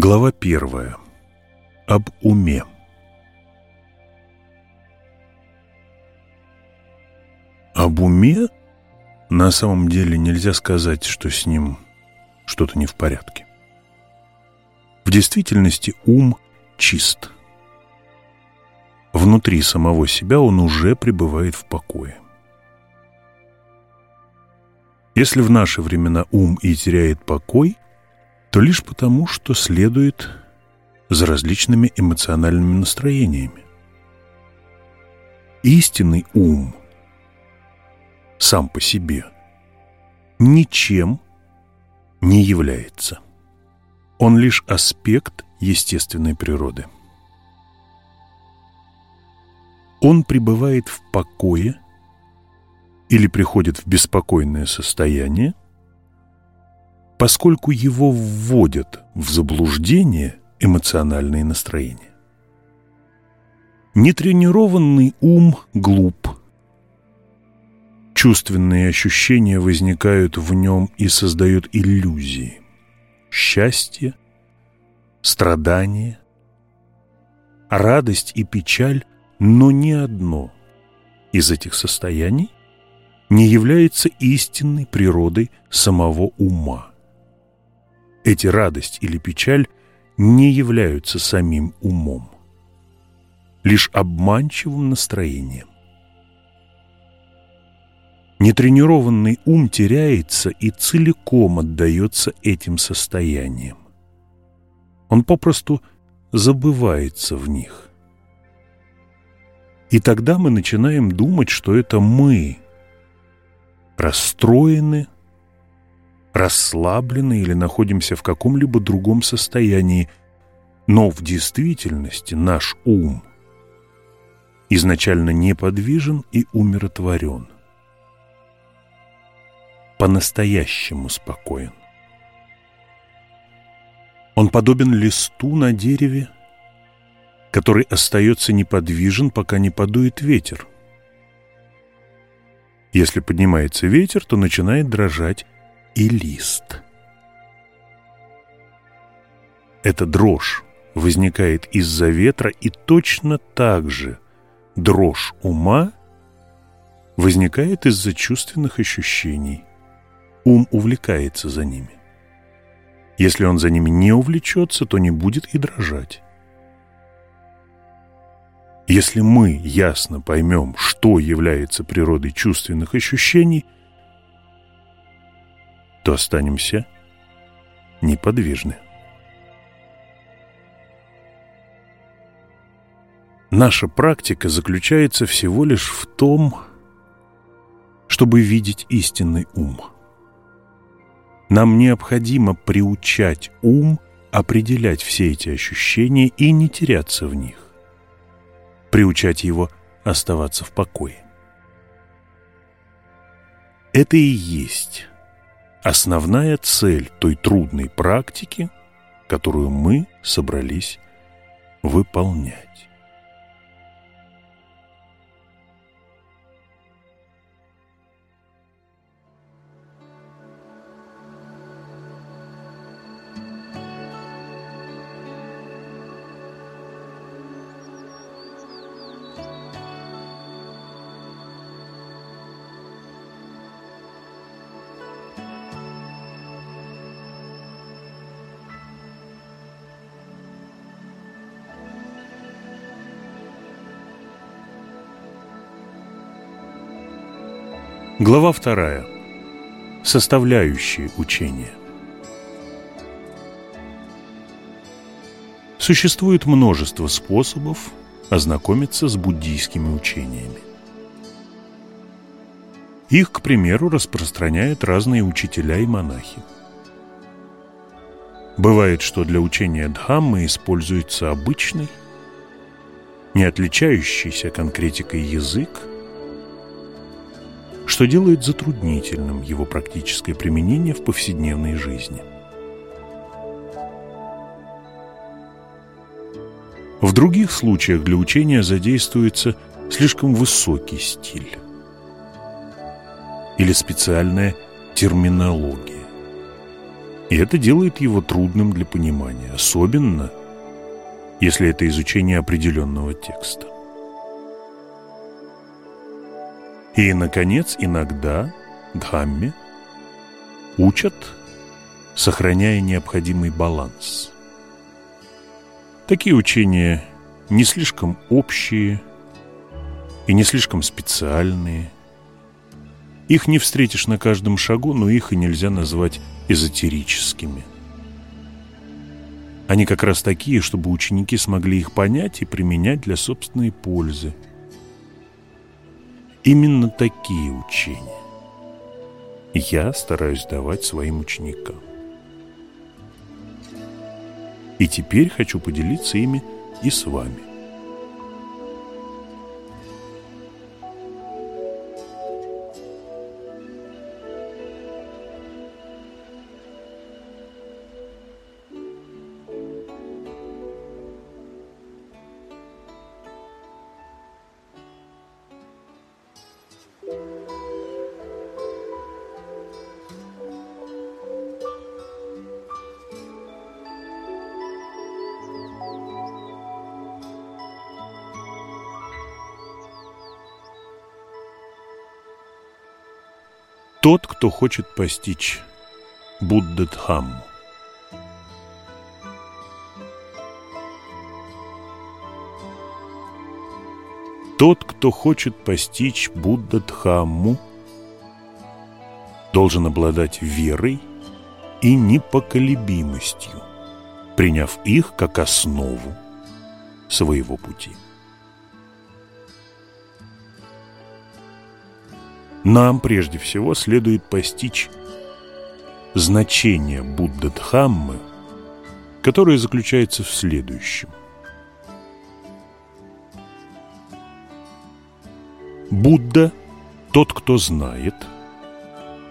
Глава первая. Об уме. Об уме на самом деле нельзя сказать, что с ним что-то не в порядке. В действительности ум чист. Внутри самого себя он уже пребывает в покое. Если в наши времена ум и теряет покой, то лишь потому, что следует за различными эмоциональными настроениями. Истинный ум сам по себе ничем не является. Он лишь аспект естественной природы. Он пребывает в покое или приходит в беспокойное состояние, поскольку его вводят в заблуждение эмоциональные настроения. Нетренированный ум глуп. Чувственные ощущения возникают в нем и создают иллюзии. Счастье, страдание, радость и печаль, но ни одно из этих состояний не является истинной природой самого ума. Эти радость или печаль не являются самим умом, лишь обманчивым настроением. Нетренированный ум теряется и целиком отдается этим состояниям. Он попросту забывается в них. И тогда мы начинаем думать, что это мы расстроены, расслаблены или находимся в каком-либо другом состоянии, но в действительности наш ум изначально неподвижен и умиротворен. По-настоящему спокоен. Он подобен листу на дереве, который остается неподвижен, пока не подует ветер. Если поднимается ветер, то начинает дрожать и лист. Эта дрожь возникает из-за ветра, и точно так же дрожь ума возникает из-за чувственных ощущений. Ум увлекается за ними. Если он за ними не увлечется, то не будет и дрожать. Если мы ясно поймем, что является природой чувственных ощущений – то останемся неподвижны. Наша практика заключается всего лишь в том, чтобы видеть истинный ум. Нам необходимо приучать ум определять все эти ощущения и не теряться в них. Приучать его оставаться в покое. Это и есть основная цель той трудной практики, которую мы собрались выполнять. Глава вторая. Составляющие учения. Существует множество способов ознакомиться с буддийскими учениями. Их, к примеру, распространяют разные учителя и монахи. Бывает, что для учения Дхаммы используется обычный, не отличающийся конкретикой язык, что делает затруднительным его практическое применение в повседневной жизни. В других случаях для учения задействуется слишком высокий стиль или специальная терминология. И это делает его трудным для понимания, особенно если это изучение определенного текста. И, наконец, иногда Дхамме учат, сохраняя необходимый баланс. Такие учения не слишком общие и не слишком специальные. Их не встретишь на каждом шагу, но их и нельзя назвать эзотерическими. Они как раз такие, чтобы ученики смогли их понять и применять для собственной пользы. Именно такие учения я стараюсь давать своим ученикам. И теперь хочу поделиться ими и с вами. Тот, кто хочет постичь Будда Дхамму. Тот, кто хочет постичь Будда Дхамму, должен обладать верой и непоколебимостью, приняв их как основу своего пути. Нам прежде всего следует постичь значение Будда Дхаммы, которое заключается в следующем. Будда – тот, кто знает,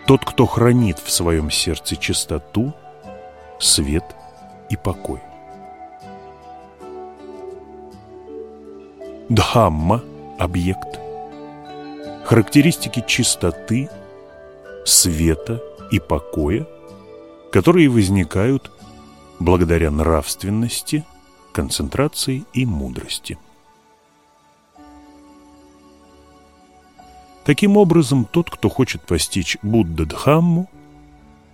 тот, кто хранит в своем сердце чистоту, свет и покой. Дхамма – объект – характеристики чистоты, света и покоя, которые возникают благодаря нравственности, концентрации и мудрости. Таким образом, тот, кто хочет постичь Будда-Дхамму,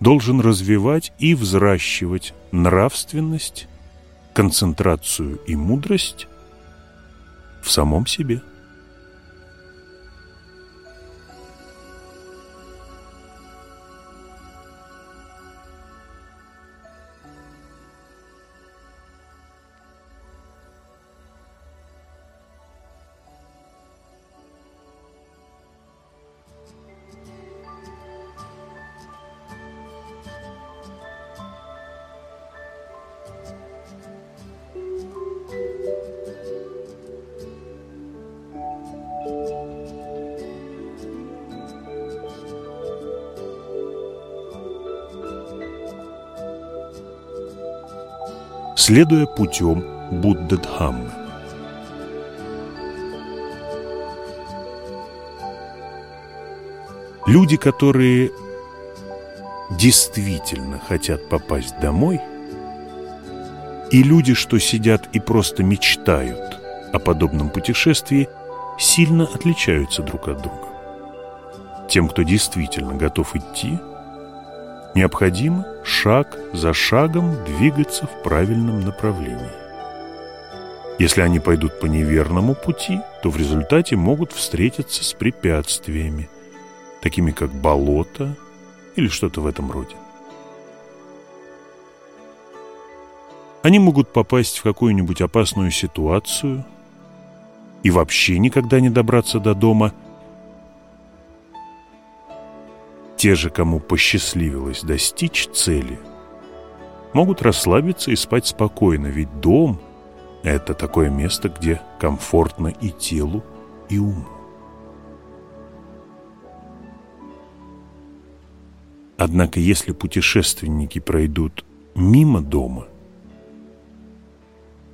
должен развивать и взращивать нравственность, концентрацию и мудрость в самом себе. Следуя путем Будда-Дхаммы. Люди, которые действительно хотят попасть домой, и люди, что сидят и просто мечтают о подобном путешествии, сильно отличаются друг от друга. Тем, кто действительно готов идти – Необходимо шаг за шагом двигаться в правильном направлении. Если они пойдут по неверному пути, то в результате могут встретиться с препятствиями, такими как болото или что-то в этом роде. Они могут попасть в какую-нибудь опасную ситуацию и вообще никогда не добраться до дома – Те же, кому посчастливилось достичь цели, могут расслабиться и спать спокойно, ведь дом – это такое место, где комфортно и телу, и уму. Однако, если путешественники пройдут мимо дома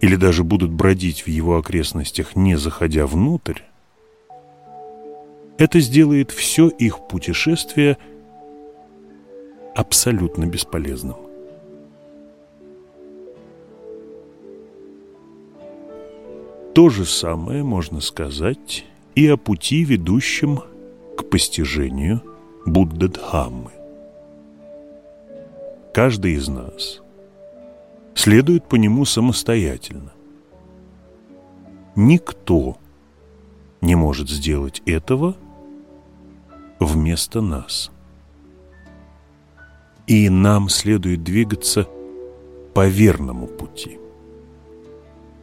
или даже будут бродить в его окрестностях, не заходя внутрь, это сделает все их путешествие – абсолютно бесполезным. То же самое можно сказать и о пути, ведущем к постижению Будда-Дхаммы. Каждый из нас следует по нему самостоятельно. Никто не может сделать этого вместо нас – и нам следует двигаться по верному пути.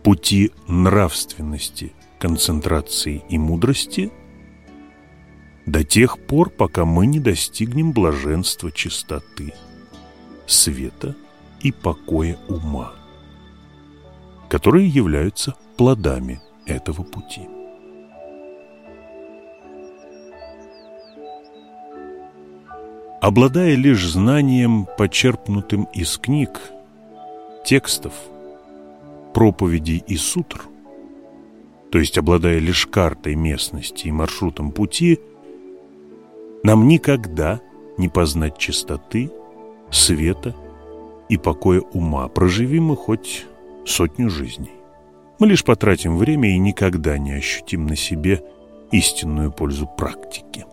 Пути нравственности, концентрации и мудрости до тех пор, пока мы не достигнем блаженства чистоты, света и покоя ума, которые являются плодами этого пути. Обладая лишь знанием, почерпнутым из книг, текстов, проповедей и сутр, то есть обладая лишь картой местности и маршрутом пути, нам никогда не познать чистоты, света и покоя ума, проживи мы хоть сотню жизней. Мы лишь потратим время и никогда не ощутим на себе истинную пользу практики.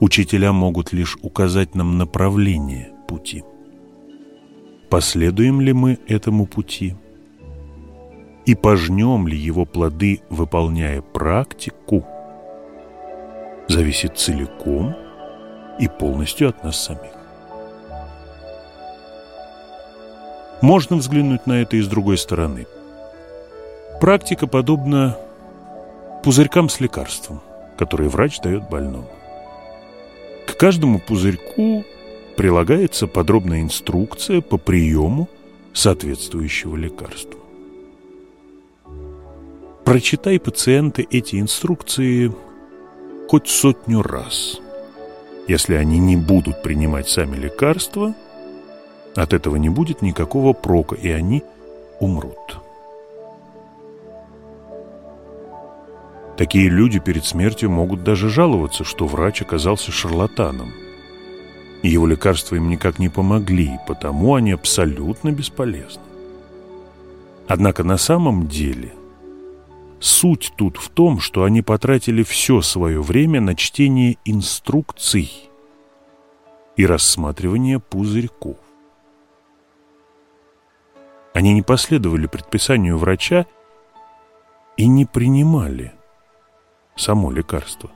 Учителя могут лишь указать нам направление пути. Последуем ли мы этому пути? И пожнем ли его плоды, выполняя практику, зависит целиком и полностью от нас самих. Можно взглянуть на это и с другой стороны. Практика подобна пузырькам с лекарством, которые врач дает больному. К каждому пузырьку прилагается подробная инструкция по приему соответствующего лекарства. Прочитай пациенты эти инструкции хоть сотню раз. Если они не будут принимать сами лекарства – от этого не будет никакого прока, и они умрут. Такие люди перед смертью могут даже жаловаться, что врач оказался шарлатаном. Его лекарства им никак не помогли, потому они абсолютно бесполезны. Однако на самом деле суть тут в том, что они потратили все свое время на чтение инструкций и рассматривание пузырьков. Они не последовали предписанию врача и не принимали само лекарство.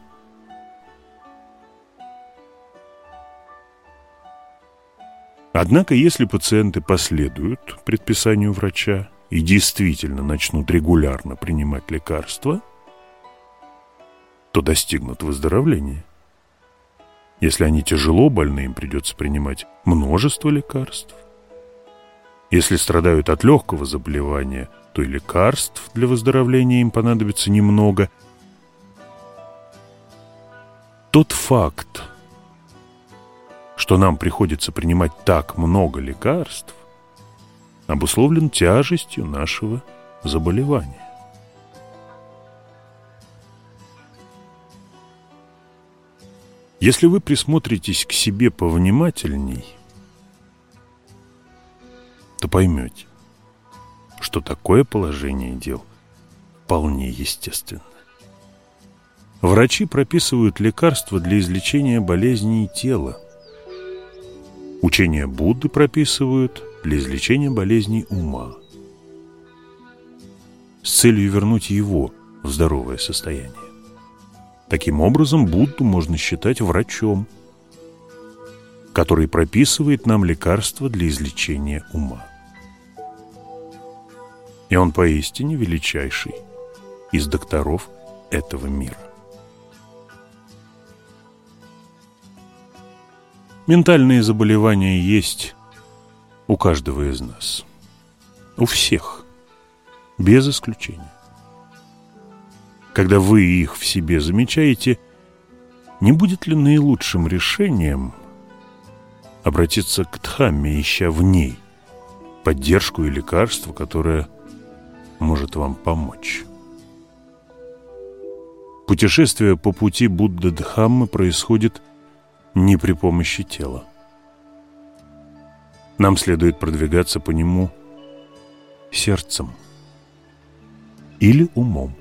Однако, если пациенты последуют предписанию врача и действительно начнут регулярно принимать лекарства, то достигнут выздоровления. Если они тяжело больны, им придется принимать множество лекарств. Если страдают от легкого заболевания, то и лекарств для выздоровления им понадобится немного. Тот факт, что нам приходится принимать так много лекарств, обусловлен тяжестью нашего заболевания. Если вы присмотритесь к себе повнимательней – то поймете, что такое положение дел вполне естественно. Врачи прописывают лекарства для излечения болезней тела. Учения Будды прописывают для излечения болезней ума. С целью вернуть его в здоровое состояние. Таким образом, Будду можно считать врачом, который прописывает нам лекарства для излечения ума и он поистине величайший из докторов этого мира. Ментальные заболевания есть у каждого из нас. У всех. Без исключения. Когда вы их в себе замечаете, не будет ли наилучшим решением обратиться к Дхамме, ища в ней поддержку и лекарство, которое может вам помочь. Путешествие по пути Будды Дхаммы происходит не при помощи тела. Нам следует продвигаться по нему сердцем или умом.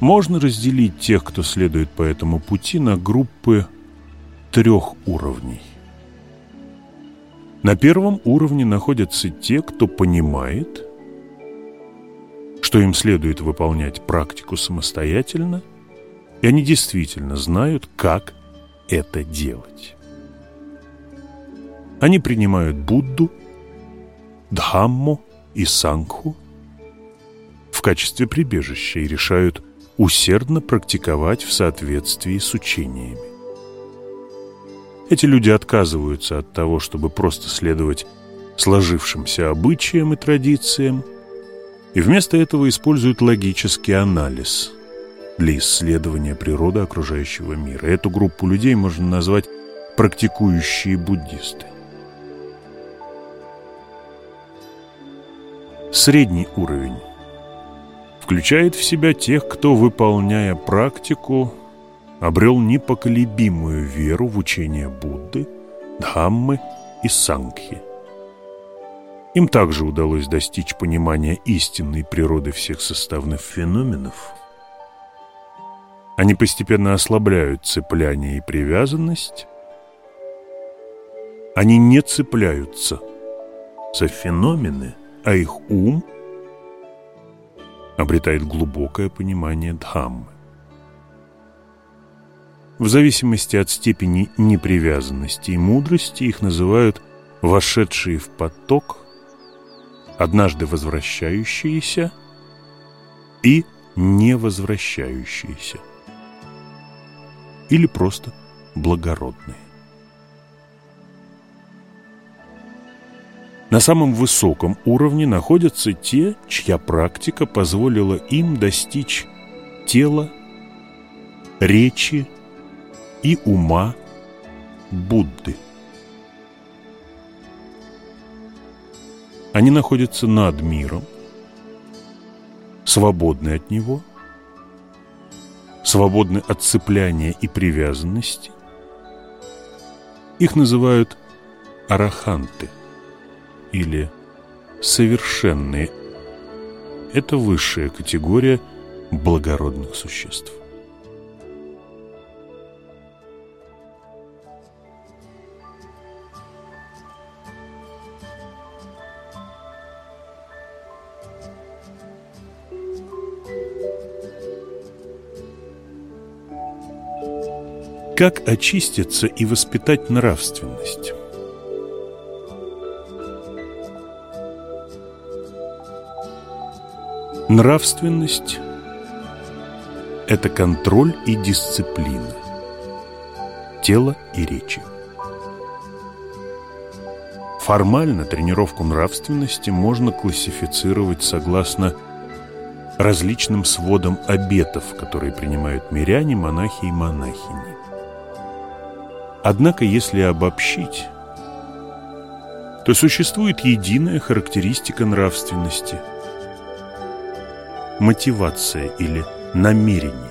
Можно разделить тех, кто следует по этому пути, на группы трех уровней. На первом уровне находятся те, кто понимает, что им следует выполнять практику самостоятельно, и они действительно знают, как это делать. Они принимают Будду, Дхамму и Сангху в качестве прибежища и решают усердно практиковать в соответствии с учениями. Эти люди отказываются от того, чтобы просто следовать сложившимся обычаям и традициям, и вместо этого используют логический анализ для исследования природы окружающего мира. Эту группу людей можно назвать практикующие буддисты. Средний уровень включает в себя тех, кто, выполняя практику, обрел непоколебимую веру в учение Будды, Дхаммы и Сангхи. Им также удалось достичь понимания истинной природы всех составных феноменов. Они постепенно ослабляют цепляние и привязанность. Они не цепляются за феномены, а их ум обретает глубокое понимание Дхаммы. В зависимости от степени непривязанности и мудрости их называют «вошедшие в поток», «однажды возвращающиеся» и «не возвращающиеся» или просто «благородные». На самом высоком уровне находятся те, чья практика позволила им достичь тела, речи, и ума Будды. Они находятся над миром, свободны от него, свободны от цепляния и привязанности. Их называют араханты или совершенные. Это высшая категория благородных существ. Как очиститься и воспитать нравственность? Нравственность – это контроль и дисциплина тела и речи. Формально тренировку нравственности можно классифицировать согласно различным сводам обетов, которые принимают миряне, монахи и монахини. Однако, если обобщить, то существует единая характеристика нравственности – мотивация или намерение.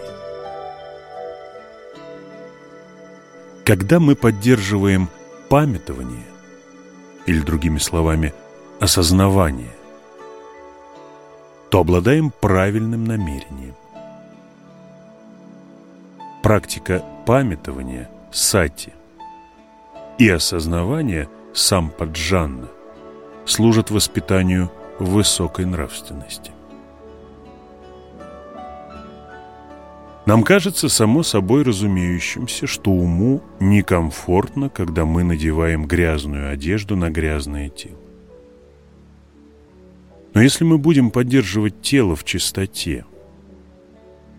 Когда мы поддерживаем памятование, или другими словами, осознавание, то обладаем правильным намерением. Практика памятования – сати – и осознавание сам поджанна служат воспитанию высокой нравственности. Нам кажется само собой разумеющимся, что уму некомфортно, когда мы надеваем грязную одежду на грязное тело. Но если мы будем поддерживать тело в чистоте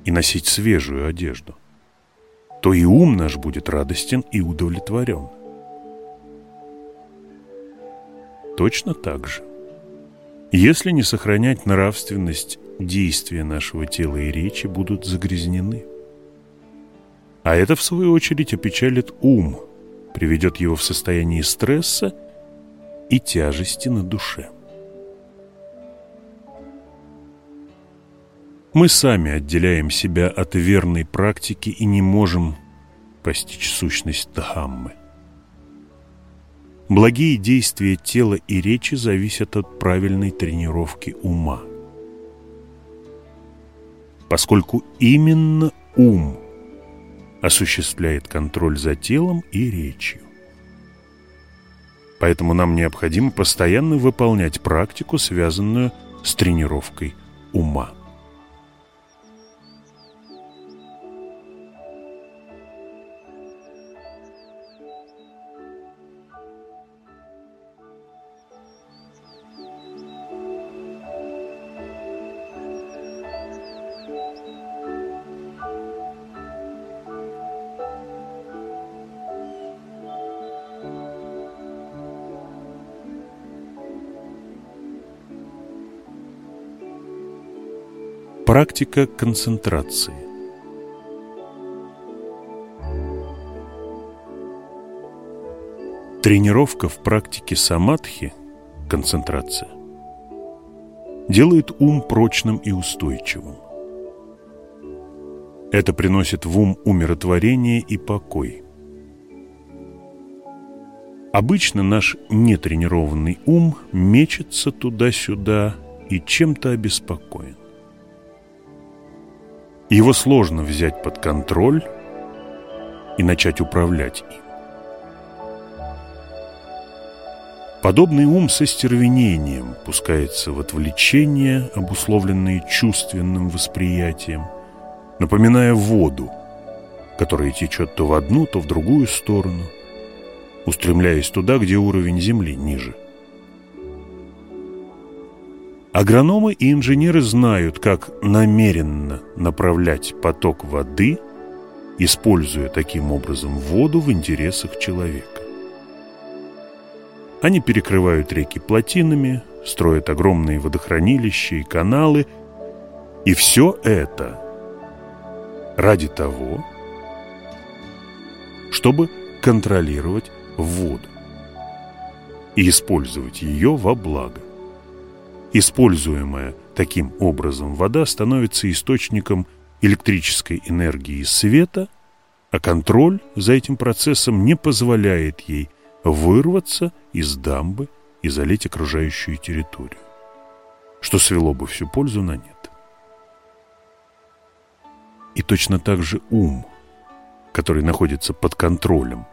и носить свежую одежду, то и ум наш будет радостен и удовлетворен. Точно так же. Если не сохранять нравственность, действия нашего тела и речи будут загрязнены. А это, в свою очередь, опечалит ум, приведет его в состояние стресса и тяжести на душе. Мы сами отделяем себя от верной практики и не можем постичь сущность Дхаммы. Благие действия тела и речи зависят от правильной тренировки ума. Поскольку именно ум осуществляет контроль за телом и речью. Поэтому нам необходимо постоянно выполнять практику, связанную с тренировкой ума. Практика концентрации Тренировка в практике самадхи, концентрация, делает ум прочным и устойчивым. Это приносит в ум умиротворение и покой. Обычно наш нетренированный ум мечется туда-сюда и чем-то обеспокоен. Его сложно взять под контроль и начать управлять им. Подобный ум со стервенением пускается в отвлечения, обусловленные чувственным восприятием, напоминая воду, которая течет то в одну, то в другую сторону, устремляясь туда, где уровень земли ниже. Агрономы и инженеры знают, как намеренно направлять поток воды, используя таким образом воду в интересах человека. Они перекрывают реки плотинами, строят огромные водохранилища и каналы, и все это ради того, чтобы контролировать воду и использовать ее во благо. Используемая таким образом вода становится источником электрической энергии и света, а контроль за этим процессом не позволяет ей вырваться из дамбы и залить окружающую территорию, что свело бы всю пользу на нет. И точно так же ум, который находится под контролем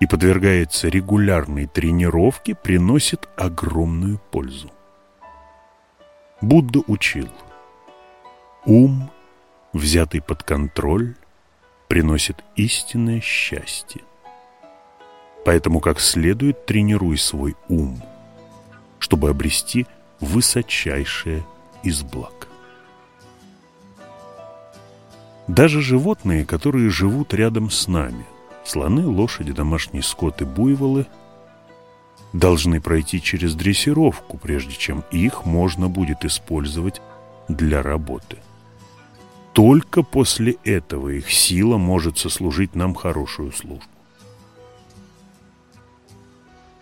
и подвергается регулярной тренировке, приносит огромную пользу. Будда учил, ум, взятый под контроль, приносит истинное счастье. Поэтому как следует тренируй свой ум, чтобы обрести высочайшее из благ. Даже животные, которые живут рядом с нами – Слоны, лошади, домашний скот и буйволы должны пройти через дрессировку, прежде чем их можно будет использовать для работы. Только после этого их сила может сослужить нам хорошую службу.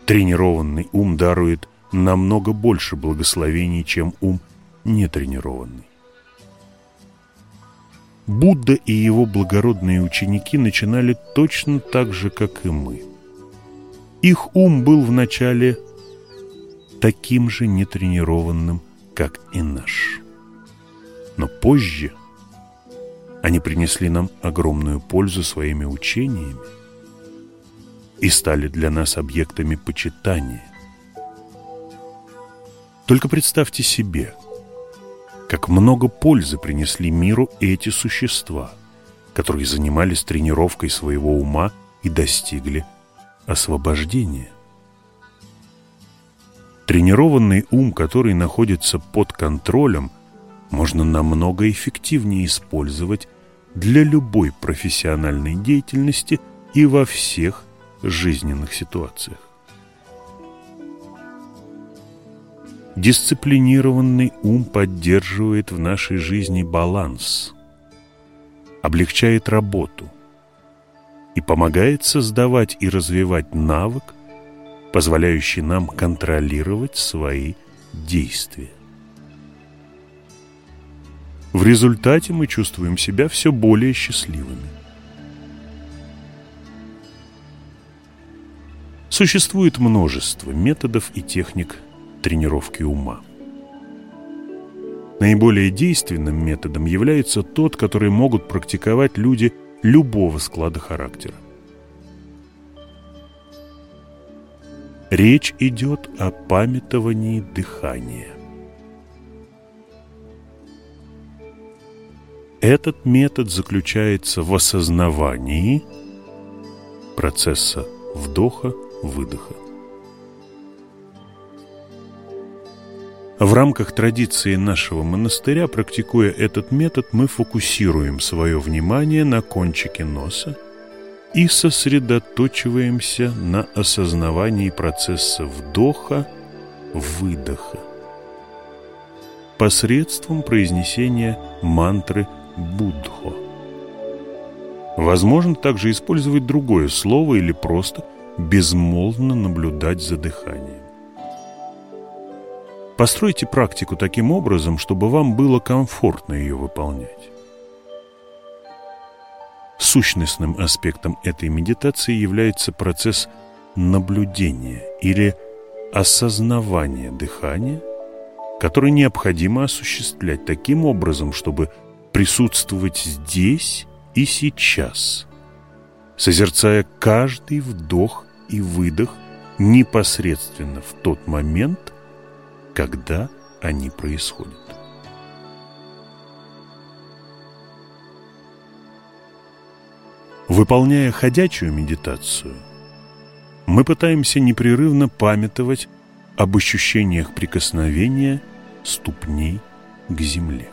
Тренированный ум дарует намного больше благословений, чем ум нетренированный. Будда и его благородные ученики начинали точно так же, как и мы. Их ум был вначале таким же нетренированным, как и наш. Но позже они принесли нам огромную пользу своими учениями и стали для нас объектами почитания. Только представьте себе – как много пользы принесли миру эти существа, которые занимались тренировкой своего ума и достигли освобождения. Тренированный ум, который находится под контролем, можно намного эффективнее использовать для любой профессиональной деятельности и во всех жизненных ситуациях. Дисциплинированный ум поддерживает в нашей жизни баланс, облегчает работу и помогает создавать и развивать навык, позволяющий нам контролировать свои действия. В результате мы чувствуем себя все более счастливыми. Существует множество методов и техник тренировки ума. Наиболее действенным методом является тот, который могут практиковать люди любого склада характера. Речь идет о памятовании дыхания. Этот метод заключается в осознавании процесса вдоха-выдоха. В рамках традиции нашего монастыря, практикуя этот метод, мы фокусируем свое внимание на кончике носа и сосредоточиваемся на осознавании процесса вдоха-выдоха посредством произнесения мантры Будхо. Возможно также использовать другое слово или просто безмолвно наблюдать за дыханием. Постройте практику таким образом, чтобы вам было комфортно ее выполнять. Сущностным аспектом этой медитации является процесс наблюдения или осознавания дыхания, который необходимо осуществлять таким образом, чтобы присутствовать здесь и сейчас, созерцая каждый вдох и выдох непосредственно в тот момент, когда они происходят. Выполняя ходячую медитацию, мы пытаемся непрерывно памятовать об ощущениях прикосновения ступней к земле.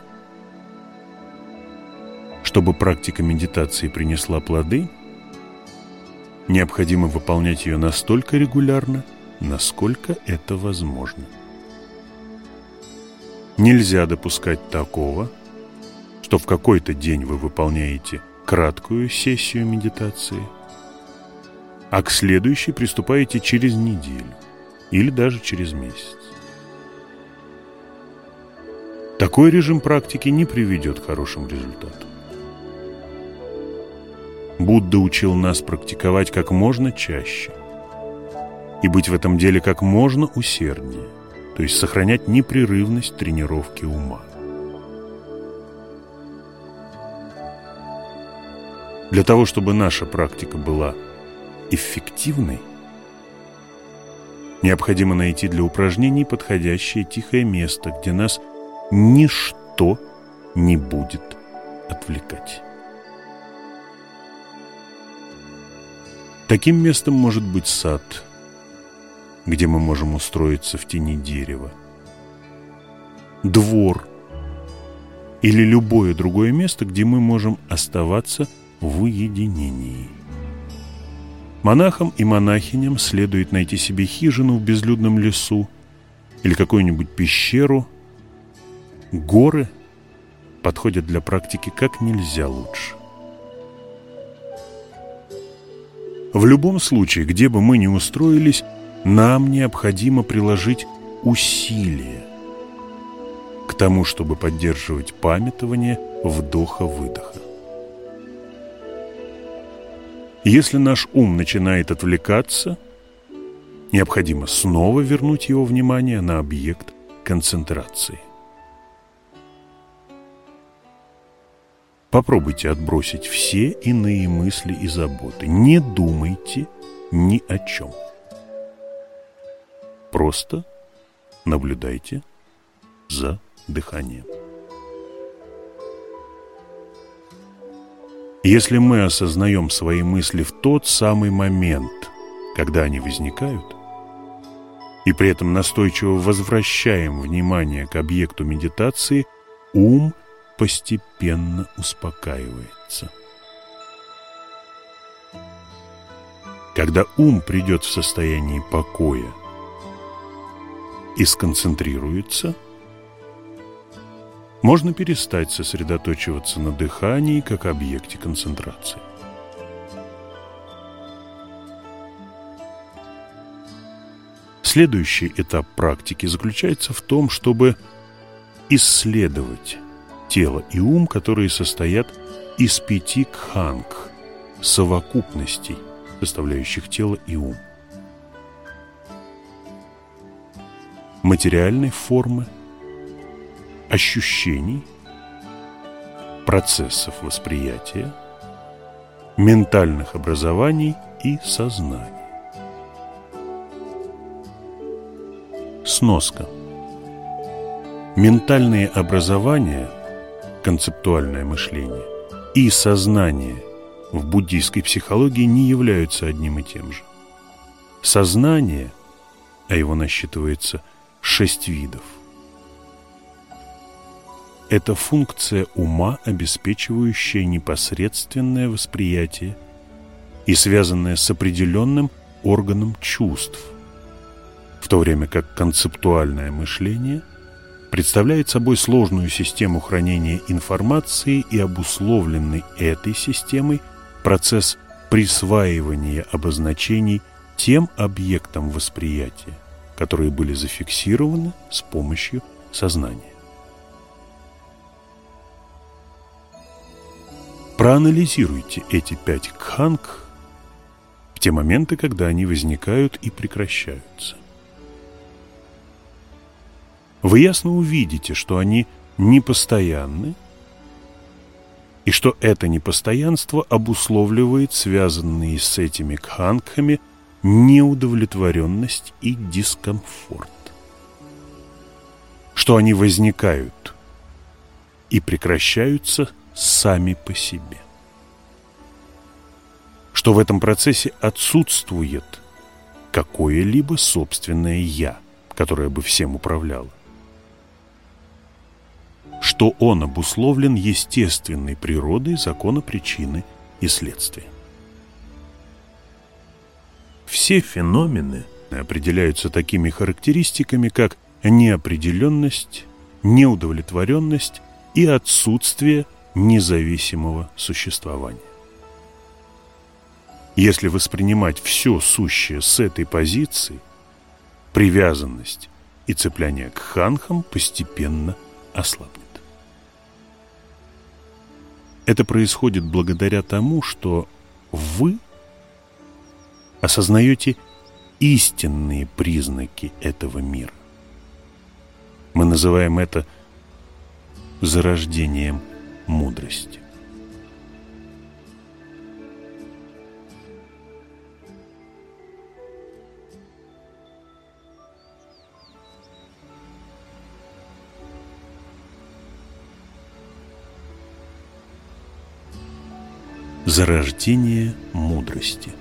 Чтобы практика медитации принесла плоды, необходимо выполнять ее настолько регулярно, насколько это возможно. Нельзя допускать такого, что в какой-то день вы выполняете краткую сессию медитации, а к следующей приступаете через неделю или даже через месяц. Такой режим практики не приведет к хорошим результатам. Будда учил нас практиковать как можно чаще и быть в этом деле как можно усерднее – то есть сохранять непрерывность тренировки ума. Для того, чтобы наша практика была эффективной, необходимо найти для упражнений подходящее тихое место, где нас ничто не будет отвлекать. Таким местом может быть сад – где мы можем устроиться в тени дерева. Двор или любое другое место, где мы можем оставаться в уединении. Монахам и монахиням следует найти себе хижину в безлюдном лесу или какую-нибудь пещеру. Горы подходят для практики как нельзя лучше. В любом случае, где бы мы ни устроились, нам необходимо приложить усилия к тому, чтобы поддерживать памятование вдоха-выдоха. Если наш ум начинает отвлекаться, необходимо снова вернуть его внимание на объект концентрации. Попробуйте отбросить все иные мысли и заботы. Не думайте ни о чем. Просто наблюдайте за дыханием. Если мы осознаем свои мысли в тот самый момент, когда они возникают, и при этом настойчиво возвращаем внимание к объекту медитации, ум постепенно успокаивается. Когда ум придет в состояние покоя, и сконцентрируется, можно перестать сосредоточиваться на дыхании как объекте концентрации. Следующий этап практики заключается в том, чтобы исследовать тело и ум, которые состоят из пяти кханг, совокупностей, составляющих тело и ум. Материальной формы, ощущений, процессов восприятия, ментальных образований и сознания. Сноска. Ментальные образования, концептуальное мышление и сознание в буддийской психологии не являются одним и тем же. Сознание, а его насчитывается шесть видов, это функция ума, обеспечивающая непосредственное восприятие и связанная с определенным органом чувств, в то время как концептуальное мышление представляет собой сложную систему хранения информации и обусловленный этой системой процесс присваивания обозначений тем объектам восприятия, которые были зафиксированы с помощью сознания. Проанализируйте эти пять кханг в те моменты, когда они возникают и прекращаются. Вы ясно увидите, что они непостоянны, и что это непостоянство обусловливает связанные с этими кхангхами неудовлетворенность и дискомфорт. Что они возникают и прекращаются – сами по себе. Что в этом процессе отсутствует какое-либо собственное «я», которое бы всем управляло. Что он обусловлен естественной природой закона причины и следствия. Все феномены определяются такими характеристиками, как неопределенность, неудовлетворенность и отсутствие независимого существования. Если воспринимать все сущее с этой позиции, привязанность и цепляние к ханхам постепенно ослабнет. Это происходит благодаря тому, что вы осознаете истинные признаки этого мира. Мы называем это зарождением мудрости. Зарождение мудрости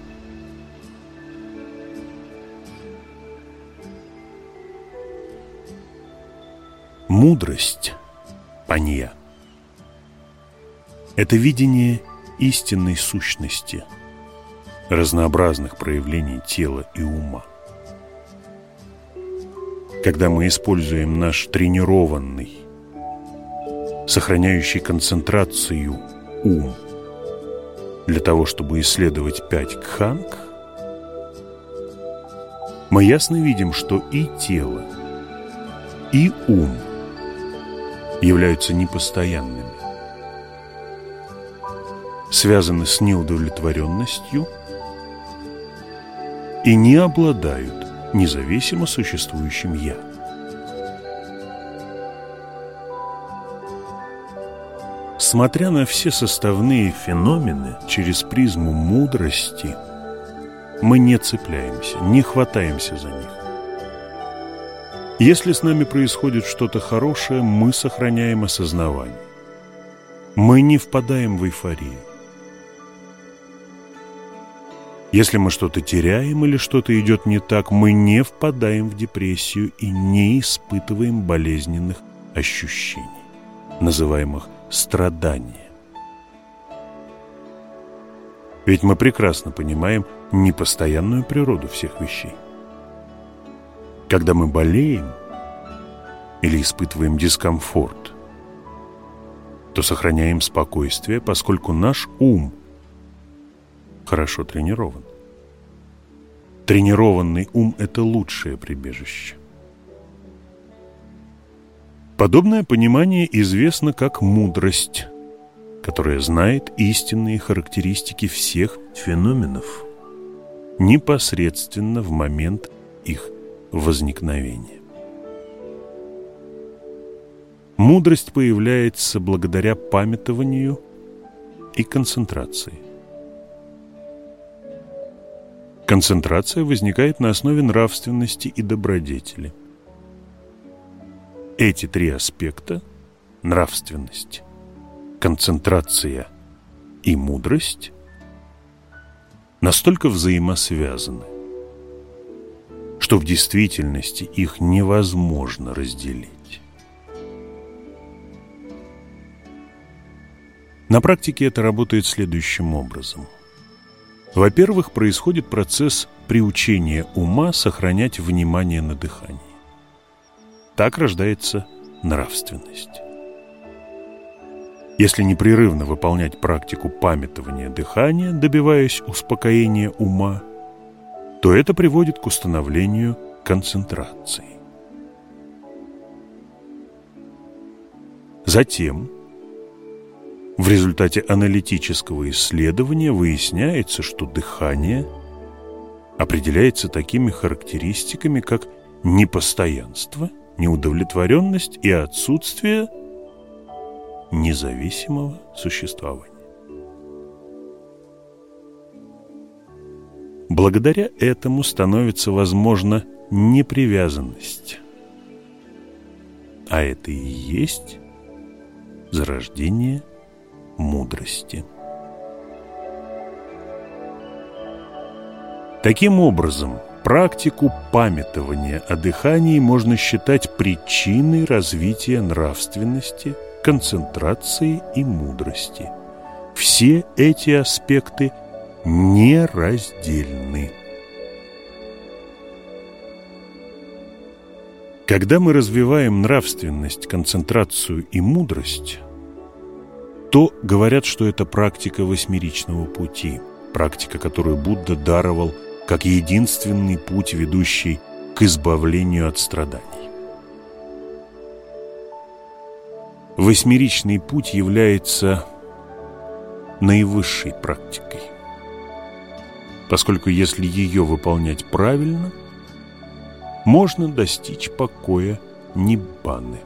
Мудрость, панья – это видение истинной сущности, разнообразных проявлений тела и ума. Когда мы используем наш тренированный, сохраняющий концентрацию ум для того, чтобы исследовать пять кханг, мы ясно видим, что и тело, и ум являются непостоянными связаны с неудовлетворенностью и не обладают независимо существующим «я». Смотря на все составные феномены через призму мудрости, мы не цепляемся, не хватаемся за них. Если с нами происходит что-то хорошее, мы сохраняем осознавание. Мы не впадаем в эйфорию. Если мы что-то теряем или что-то идет не так, мы не впадаем в депрессию и не испытываем болезненных ощущений, называемых страдания. Ведь мы прекрасно понимаем непостоянную природу всех вещей. Когда мы болеем или испытываем дискомфорт, то сохраняем спокойствие, поскольку наш ум – хорошо тренирован. Тренированный ум – это лучшее прибежище. Подобное понимание известно как мудрость, которая знает истинные характеристики всех феноменов непосредственно в момент их возникновения. Мудрость появляется благодаря памятованию и концентрации. Концентрация возникает на основе нравственности и добродетели. Эти три аспекта – нравственность, концентрация и мудрость – настолько взаимосвязаны, что в действительности их невозможно разделить. На практике это работает следующим образом – во-первых, происходит процесс приучения ума сохранять внимание на дыхании. Так рождается нравственность. Если непрерывно выполнять практику памятования дыхания, добиваясь успокоения ума, то это приводит к установлению концентрации. Затем в результате аналитического исследования выясняется, что дыхание определяется такими характеристиками, как непостоянство, неудовлетворенность и отсутствие независимого существования. Благодаря этому становится возможна непривязанность. А это и есть зарождение мудрости. Таким образом, практику памятования о дыхании можно считать причиной развития нравственности, концентрации и мудрости. Все эти аспекты нераздельны. Когда мы развиваем нравственность, концентрацию и мудрость – то говорят, что это практика восьмеричного пути, практика, которую Будда даровал как единственный путь, ведущий к избавлению от страданий. Восьмеричный путь является наивысшей практикой, поскольку если ее выполнять правильно, можно достичь покоя Ниббаны.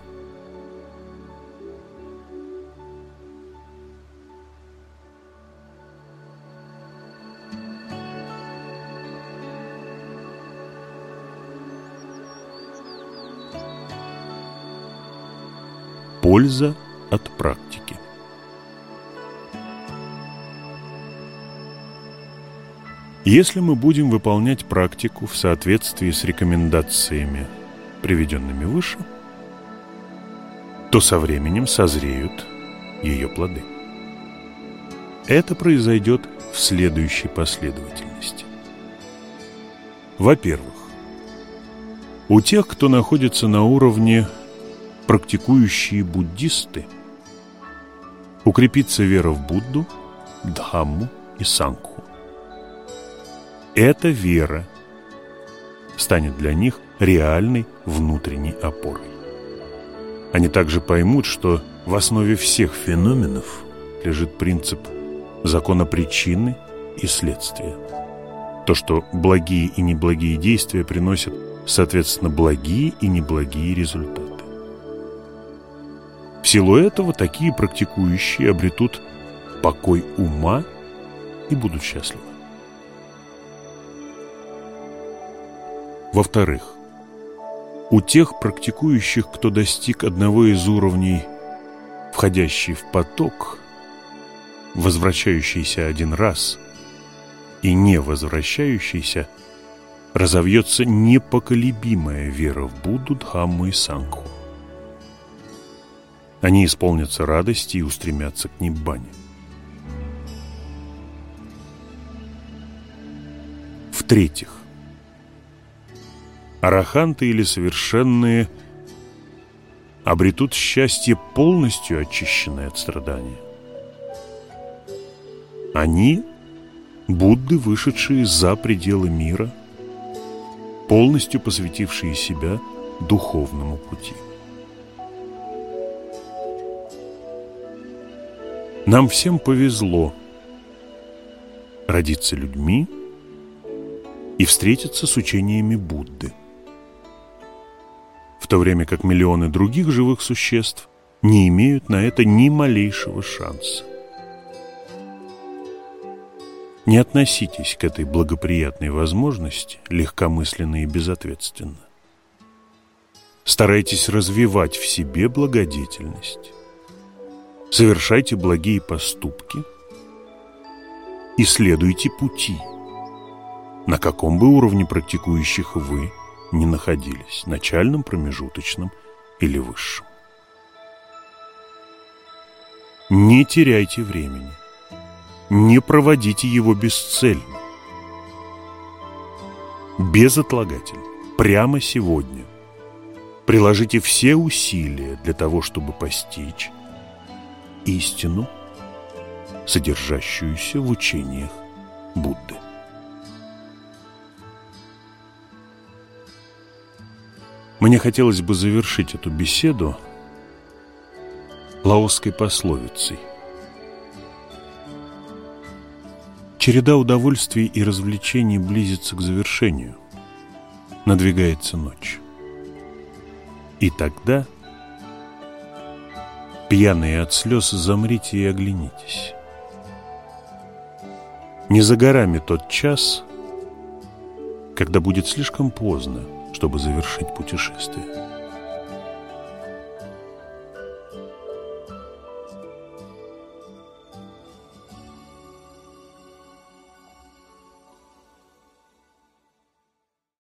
Польза от практики. Если мы будем выполнять практику в соответствии с рекомендациями, приведенными выше, то со временем созреют ее плоды. Это произойдет в следующей последовательности. Во-первых, у тех, кто находится на уровне практикующие буддисты, укрепится вера в Будду, Дхамму и Сангху. Эта вера станет для них реальной внутренней опорой. Они также поймут, что в основе всех феноменов лежит принцип закона причины и следствия. То, что благие и неблагие действия приносят, соответственно, благие и неблагие результаты. В силу этого такие практикующие обретут покой ума и будут счастливы. Во-вторых, у тех практикующих, кто достиг одного из уровней, входящий в поток, возвращающийся один раз и не возвращающийся, разовьется непоколебимая вера в Будду, Дхамму и Сангху. Они исполнятся радости и устремятся к Ниббане. В-третьих, араханты или совершенные обретут счастье полностью очищенное от страдания. Они – Будды, вышедшие за пределы мира, полностью посвятившие себя духовному пути. Нам всем повезло родиться людьми и встретиться с учениями Будды. В то время как миллионы других живых существ не имеют на это ни малейшего шанса. Не относитесь к этой благоприятной возможности легкомысленно и безответственно. Старайтесь развивать в себе благодетельность. Совершайте благие поступки. Исследуйте пути, на каком бы уровне практикующих вы не находились, начальном, промежуточном или высшем. Не теряйте времени. Не проводите его бесцельно. Безотлагательно. Прямо сегодня. Приложите все усилия для того, чтобы постичь истину, содержащуюся в учениях Будды. Мне хотелось бы завершить эту беседу лаосской пословицей. Череда удовольствий и развлечений близится к завершению. Надвигается ночь. И тогда, пьяные от слез, замрите и оглянитесь. Не за горами тот час, когда будет слишком поздно, чтобы завершить путешествие.